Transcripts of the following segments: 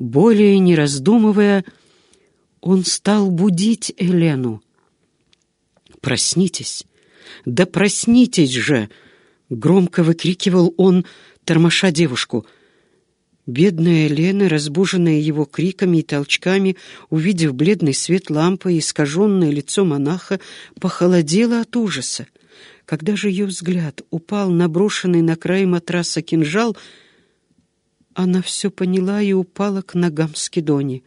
Более не раздумывая, он стал будить Елену. «Проснитесь! Да проснитесь же!» — громко выкрикивал он, тормоша девушку. Бедная Лена, разбуженная его криками и толчками, увидев бледный свет лампы и искаженное лицо монаха, похолодела от ужаса. Когда же ее взгляд упал на брошенный на край матраса кинжал, она все поняла и упала к ногам Скидони.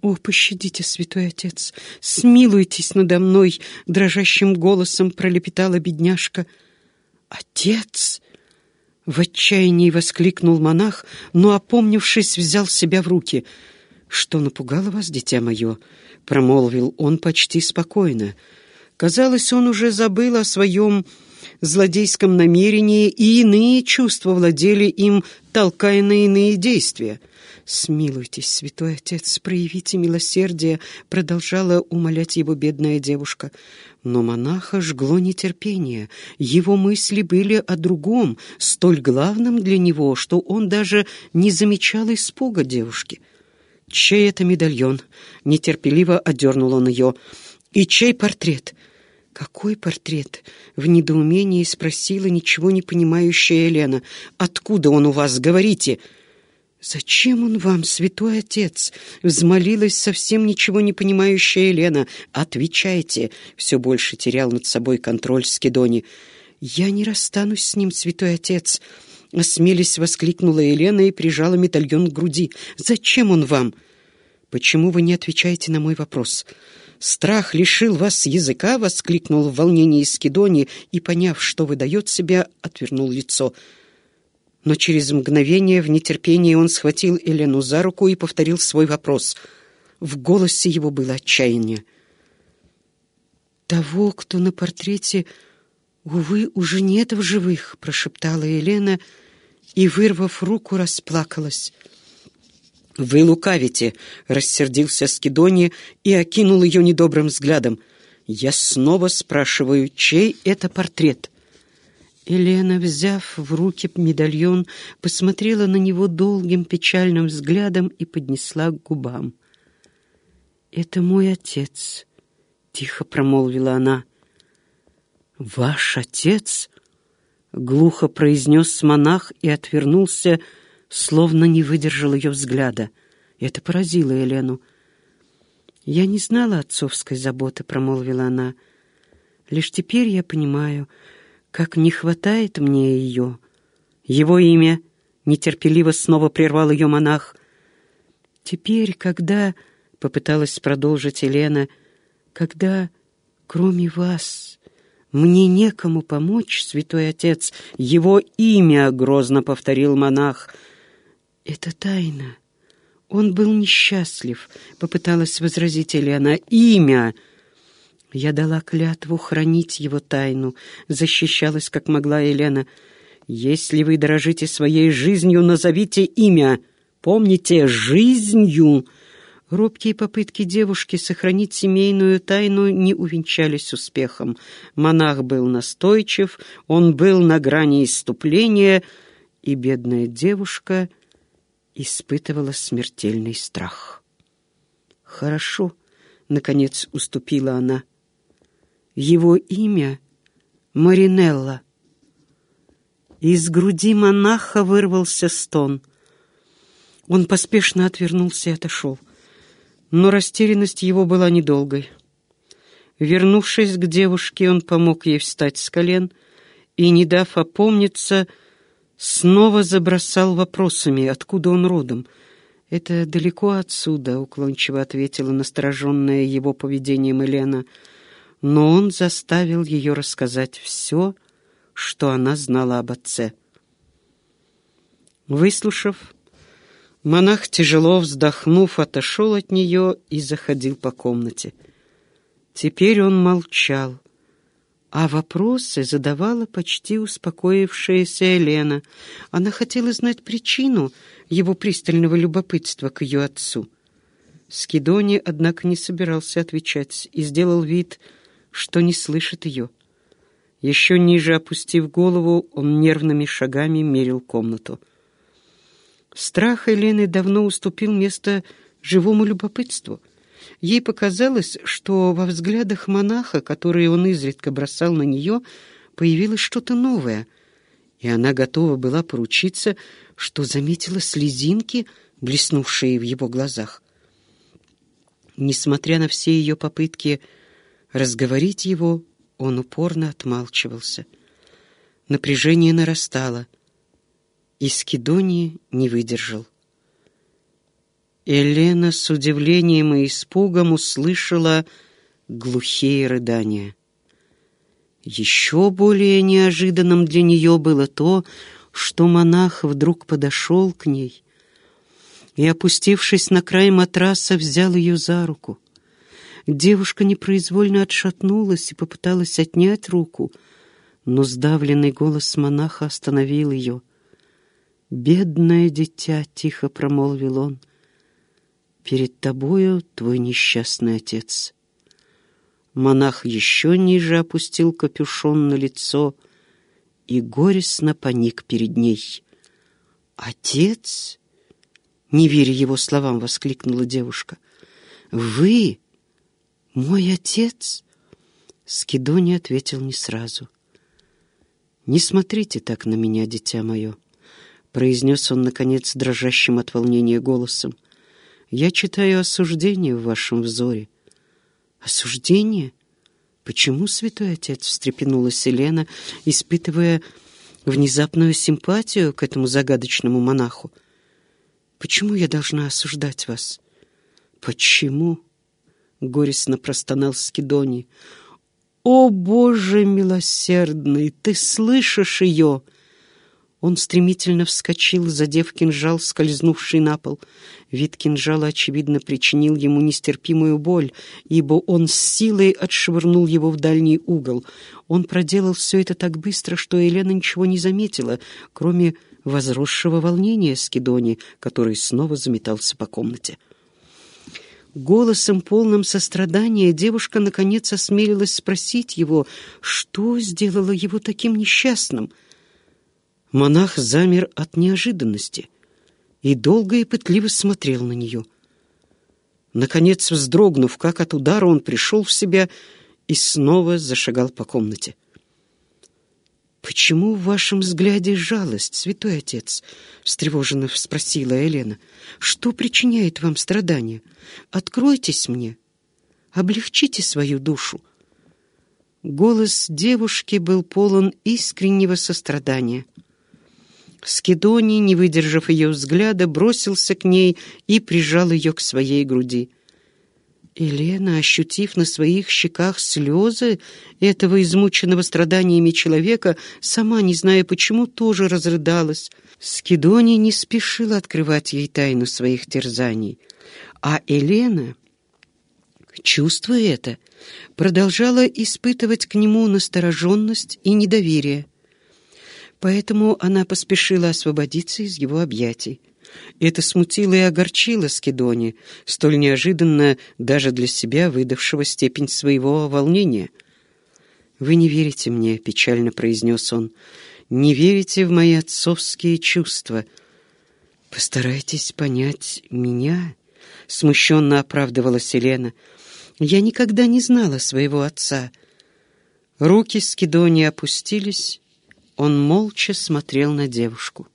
«О, пощадите, святой отец! Смилуйтесь надо мной!» — дрожащим голосом пролепетала бедняжка. «Отец!» — в отчаянии воскликнул монах, но, опомнившись, взял себя в руки. «Что напугало вас, дитя мое?» — промолвил он почти спокойно. Казалось, он уже забыл о своем злодейском намерении, и иные чувства владели им, толкая на иные действия. «Смилуйтесь, святой отец, проявите милосердие», — продолжала умолять его бедная девушка. Но монаха жгло нетерпение. Его мысли были о другом, столь главном для него, что он даже не замечал испуга девушки. «Чей это медальон?» — нетерпеливо одернул он ее. «И чей портрет?» «Какой портрет?» — в недоумении спросила ничего не понимающая Елена. «Откуда он у вас, говорите?» «Зачем он вам, святой отец?» — взмолилась совсем ничего не понимающая Елена. «Отвечайте!» — все больше терял над собой контроль Скидони. «Я не расстанусь с ним, святой отец!» — осмелись воскликнула Елена и прижала медальон к груди. «Зачем он вам?» «Почему вы не отвечаете на мой вопрос?» «Страх лишил вас языка!» — воскликнул в волнении Скидони и, поняв, что выдает себя, отвернул лицо — но через мгновение в нетерпении он схватил Елену за руку и повторил свой вопрос. В голосе его было отчаяние. «Того, кто на портрете, увы, уже нет в живых», — прошептала Елена и, вырвав руку, расплакалась. «Вы лукавите!» — рассердился Скидония и окинул ее недобрым взглядом. «Я снова спрашиваю, чей это портрет?» Елена, взяв в руки медальон, посмотрела на него долгим печальным взглядом и поднесла к губам. «Это мой отец», — тихо промолвила она. «Ваш отец?» — глухо произнес монах и отвернулся, словно не выдержал ее взгляда. Это поразило Елену. «Я не знала отцовской заботы», — промолвила она. «Лишь теперь я понимаю, как не хватает мне ее. Его имя нетерпеливо снова прервал ее монах. Теперь, когда, — попыталась продолжить Елена, — когда, кроме вас, мне некому помочь, святой отец, его имя, — грозно повторил монах. Это тайна. Он был несчастлив, — попыталась возразить Елена. Имя! — я дала клятву хранить его тайну, защищалась как могла Елена. Если вы дорожите своей жизнью, назовите имя. Помните, жизнью. Робкие попытки девушки сохранить семейную тайну не увенчались успехом. Монах был настойчив, он был на грани иступления, и бедная девушка испытывала смертельный страх. «Хорошо», — наконец уступила она, — его имя — Маринелла. Из груди монаха вырвался стон. Он поспешно отвернулся и отошел. Но растерянность его была недолгой. Вернувшись к девушке, он помог ей встать с колен и, не дав опомниться, снова забросал вопросами, откуда он родом. «Это далеко отсюда», — уклончиво ответила настороженная его поведением Елена — но он заставил ее рассказать все, что она знала об отце. Выслушав, монах, тяжело вздохнув, отошел от нее и заходил по комнате. Теперь он молчал, а вопросы задавала почти успокоившаяся Елена. Она хотела знать причину его пристального любопытства к ее отцу. Скидони, однако, не собирался отвечать и сделал вид, что не слышит ее. Еще ниже опустив голову, он нервными шагами мерил комнату. Страх Елены давно уступил место живому любопытству. Ей показалось, что во взглядах монаха, которые он изредка бросал на нее, появилось что-то новое, и она готова была поручиться, что заметила слезинки, блеснувшие в его глазах. Несмотря на все ее попытки разговорить его, он упорно отмалчивался. Напряжение нарастало, и Скидони не выдержал. Елена с удивлением и испугом услышала глухие рыдания. Еще более неожиданным для нее было то, что монах вдруг подошел к ней и, опустившись на край матраса, взял ее за руку. Девушка непроизвольно отшатнулась и попыталась отнять руку, но сдавленный голос монаха остановил ее. «Бедное дитя!» — тихо промолвил он. «Перед тобою твой несчастный отец». Монах еще ниже опустил капюшон на лицо и горестно поник перед ней. «Отец?» Не веря его словам, воскликнула девушка. «Вы? Мой отец?» Скидони ответил не сразу. «Не смотрите так на меня, дитя мое», — произнес он, наконец, дрожащим от волнения голосом. «Я читаю осуждение в вашем взоре». «Осуждение? Почему, святой отец?» — встрепенулась Елена, испытывая внезапную симпатию к этому загадочному монаху. Почему я должна осуждать вас? Почему? Горестно простонал Скидоний. О, Боже милосердный, ты слышишь ее? Он стремительно вскочил, задев кинжал, скользнувший на пол. Вид кинжала, очевидно, причинил ему нестерпимую боль, ибо он с силой отшвырнул его в дальний угол. Он проделал все это так быстро, что Елена ничего не заметила, кроме возросшего волнения Скидони, который снова заметался по комнате. Голосом, полным сострадания, девушка наконец осмелилась спросить его, что сделало его таким несчастным. Монах замер от неожиданности и долго и пытливо смотрел на нее. Наконец, вздрогнув, как от удара, он пришел в себя и снова зашагал по комнате. «Почему в вашем взгляде жалость, святой отец?» — встревоженно спросила Елена. «Что причиняет вам страдания? Откройтесь мне, облегчите свою душу». Голос девушки был полон искреннего сострадания. Скидоний, не выдержав ее взгляда, бросился к ней и прижал ее к своей груди. Елена, ощутив на своих щеках слезы этого измученного страданиями человека, сама, не зная почему, тоже разрыдалась. Скидоний не спешила открывать ей тайну своих терзаний. А Елена, чувствуя это, продолжала испытывать к нему настороженность и недоверие. Поэтому она поспешила освободиться из его объятий. Это смутило и огорчило Скидони, столь неожиданно даже для себя выдавшего степень своего волнения. «Вы не верите мне», — печально произнес он, — «не верите в мои отцовские чувства. Постарайтесь понять меня», — смущенно оправдывала Селена. «Я никогда не знала своего отца». Руки Скидони опустились, он молча смотрел на девушку.